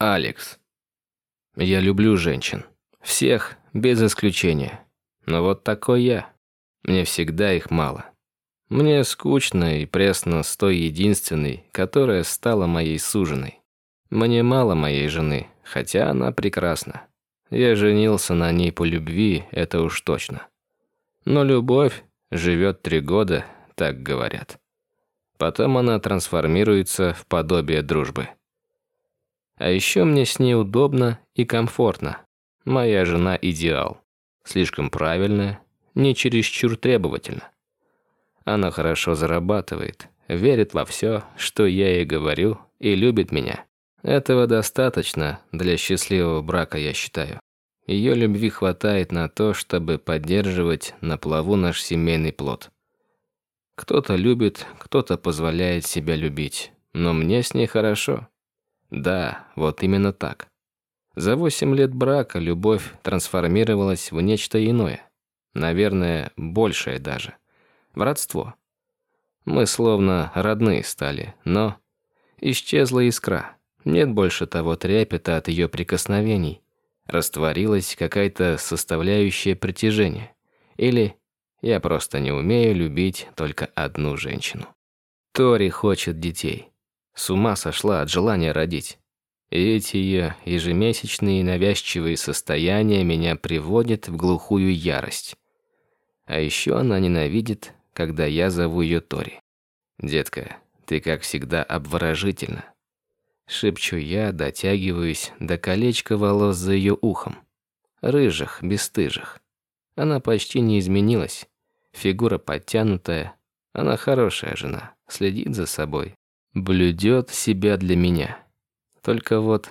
Алекс. Я люблю женщин. Всех, без исключения. Но вот такой я. Мне всегда их мало. Мне скучно и пресно с той единственной, которая стала моей суженой. Мне мало моей жены, хотя она прекрасна. Я женился на ней по любви, это уж точно. Но любовь живет три года, так говорят. Потом она трансформируется в подобие дружбы. А еще мне с ней удобно и комфортно. Моя жена идеал. Слишком правильная, не чересчур требовательна. Она хорошо зарабатывает, верит во все, что я ей говорю, и любит меня. Этого достаточно для счастливого брака, я считаю. Ее любви хватает на то, чтобы поддерживать на плаву наш семейный плод. Кто-то любит, кто-то позволяет себя любить, но мне с ней хорошо. Да, вот именно так. За восемь лет брака любовь трансформировалась в нечто иное. Наверное, большее даже. В родство. Мы словно родные стали, но исчезла искра. Нет больше того трепета от ее прикосновений. Растворилась какая-то составляющая притяжения. Или я просто не умею любить только одну женщину. Тори хочет детей. С ума сошла от желания родить. Эти ее ежемесячные навязчивые состояния меня приводят в глухую ярость. А еще она ненавидит, когда я зову ее Тори. «Детка, ты, как всегда, обворожительна». Шепчу я, дотягиваюсь до колечка волос за ее ухом. Рыжих, бесстыжих. Она почти не изменилась. Фигура подтянутая. Она хорошая жена, следит за собой, блюдет себя для меня. Только вот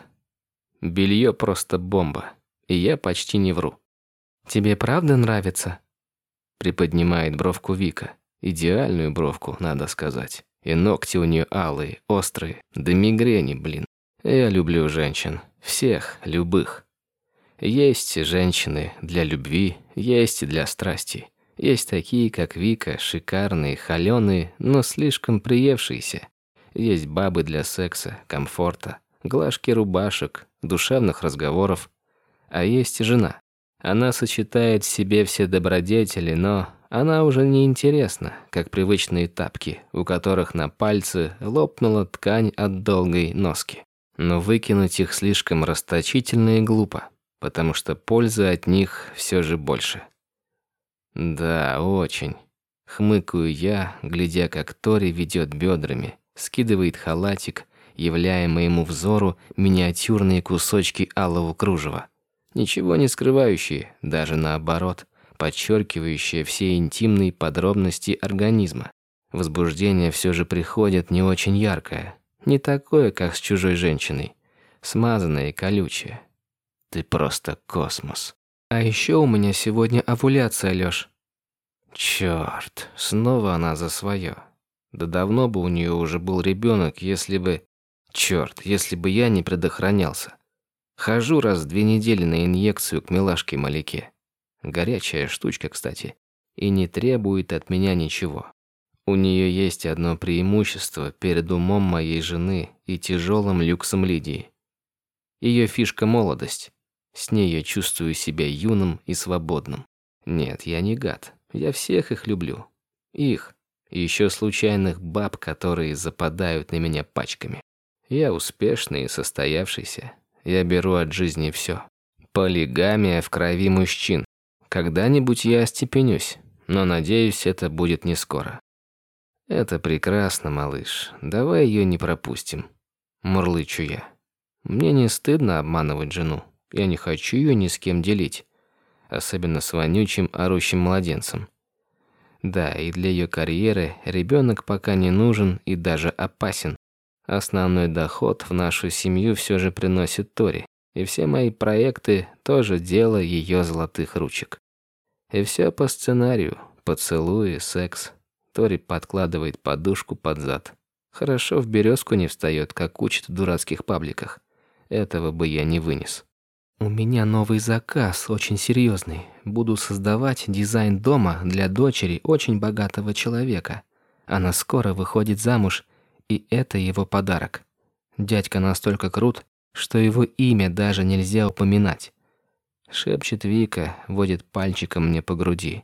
белье просто бомба, и я почти не вру. «Тебе правда нравится?» Приподнимает бровку Вика. Идеальную бровку, надо сказать. И ногти у нее алые, острые, до мигрени, блин. Я люблю женщин. Всех, любых. Есть женщины для любви, есть для страсти. Есть такие, как Вика, шикарные, холеные, но слишком приевшиеся. Есть бабы для секса, комфорта, глажки рубашек, душевных разговоров. А есть жена. Она сочетает в себе все добродетели, но она уже не интересна, как привычные тапки, у которых на пальце лопнула ткань от долгой носки. Но выкинуть их слишком расточительно и глупо, потому что пользы от них все же больше. Да, очень. Хмыкаю я, глядя, как Тори ведет бедрами, скидывает халатик, являя моему взору миниатюрные кусочки алого кружева. Ничего не скрывающие, даже наоборот, подчеркивающие все интимные подробности организма. Возбуждение все же приходит не очень яркое, не такое, как с чужой женщиной, смазанное и колючее. Ты просто космос. А еще у меня сегодня овуляция, Лёш. Черт, снова она за свое. Да давно бы у нее уже был ребенок, если бы... Черт, если бы я не предохранялся. Хожу раз в две недели на инъекцию к милашке Маляке. Горячая штучка, кстати. И не требует от меня ничего. У нее есть одно преимущество перед умом моей жены и тяжелым люксом Лидии. Ее фишка – молодость. С ней я чувствую себя юным и свободным. Нет, я не гад. Я всех их люблю. Их. И еще случайных баб, которые западают на меня пачками. Я успешный и состоявшийся. Я беру от жизни все. Полигамия в крови мужчин. Когда-нибудь я остепенюсь, но надеюсь, это будет не скоро. Это прекрасно, малыш. Давай ее не пропустим. Мурлычу я. Мне не стыдно обманывать жену. Я не хочу ее ни с кем делить. Особенно с вонючим, орущим младенцем. Да, и для ее карьеры ребенок пока не нужен и даже опасен. Основной доход в нашу семью все же приносит Тори, и все мои проекты тоже дело ее золотых ручек. И все по сценарию: поцелуи, секс. Тори подкладывает подушку под зад. Хорошо в березку не встает, как учат в дурацких пабликах. Этого бы я не вынес. У меня новый заказ, очень серьезный. Буду создавать дизайн дома для дочери очень богатого человека. Она скоро выходит замуж, и это его подарок. Дядька настолько крут, что его имя даже нельзя упоминать. Шепчет Вика, водит пальчиком мне по груди.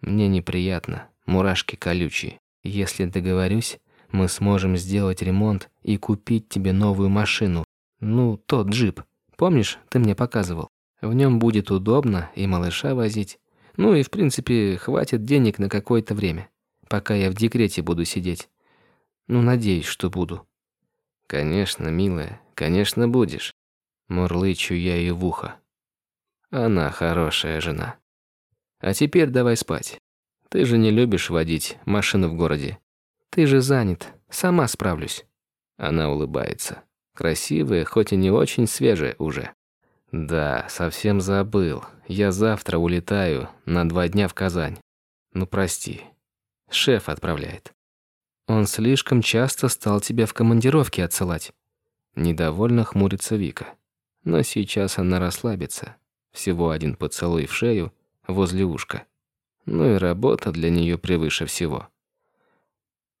Мне неприятно, мурашки колючие. Если договорюсь, мы сможем сделать ремонт и купить тебе новую машину. Ну, тот джип. Помнишь, ты мне показывал? В нем будет удобно и малыша возить. Ну и, в принципе, хватит денег на какое-то время, пока я в декрете буду сидеть. Ну, надеюсь, что буду. Конечно, милая, конечно будешь. Мурлычу я ей в ухо. Она хорошая жена. А теперь давай спать. Ты же не любишь водить машину в городе. Ты же занят, сама справлюсь. Она улыбается. Красивая, хоть и не очень свежая уже. Да, совсем забыл. Я завтра улетаю на два дня в Казань. Ну прости. Шеф отправляет. Он слишком часто стал тебя в командировке отсылать. Недовольно хмурится Вика. Но сейчас она расслабится. Всего один поцелуй в шею возле ушка. Ну и работа для нее превыше всего.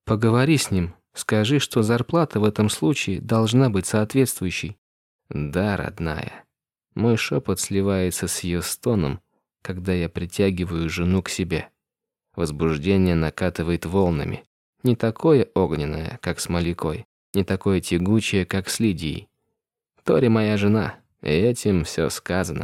Поговори с ним, скажи, что зарплата в этом случае должна быть соответствующей. Да, родная. Мой шепот сливается с ее стоном, когда я притягиваю жену к себе. Возбуждение накатывает волнами. Не такое огненное, как с Маликой, не такое тягучее, как с Лидией. Тори моя жена, и этим все сказано.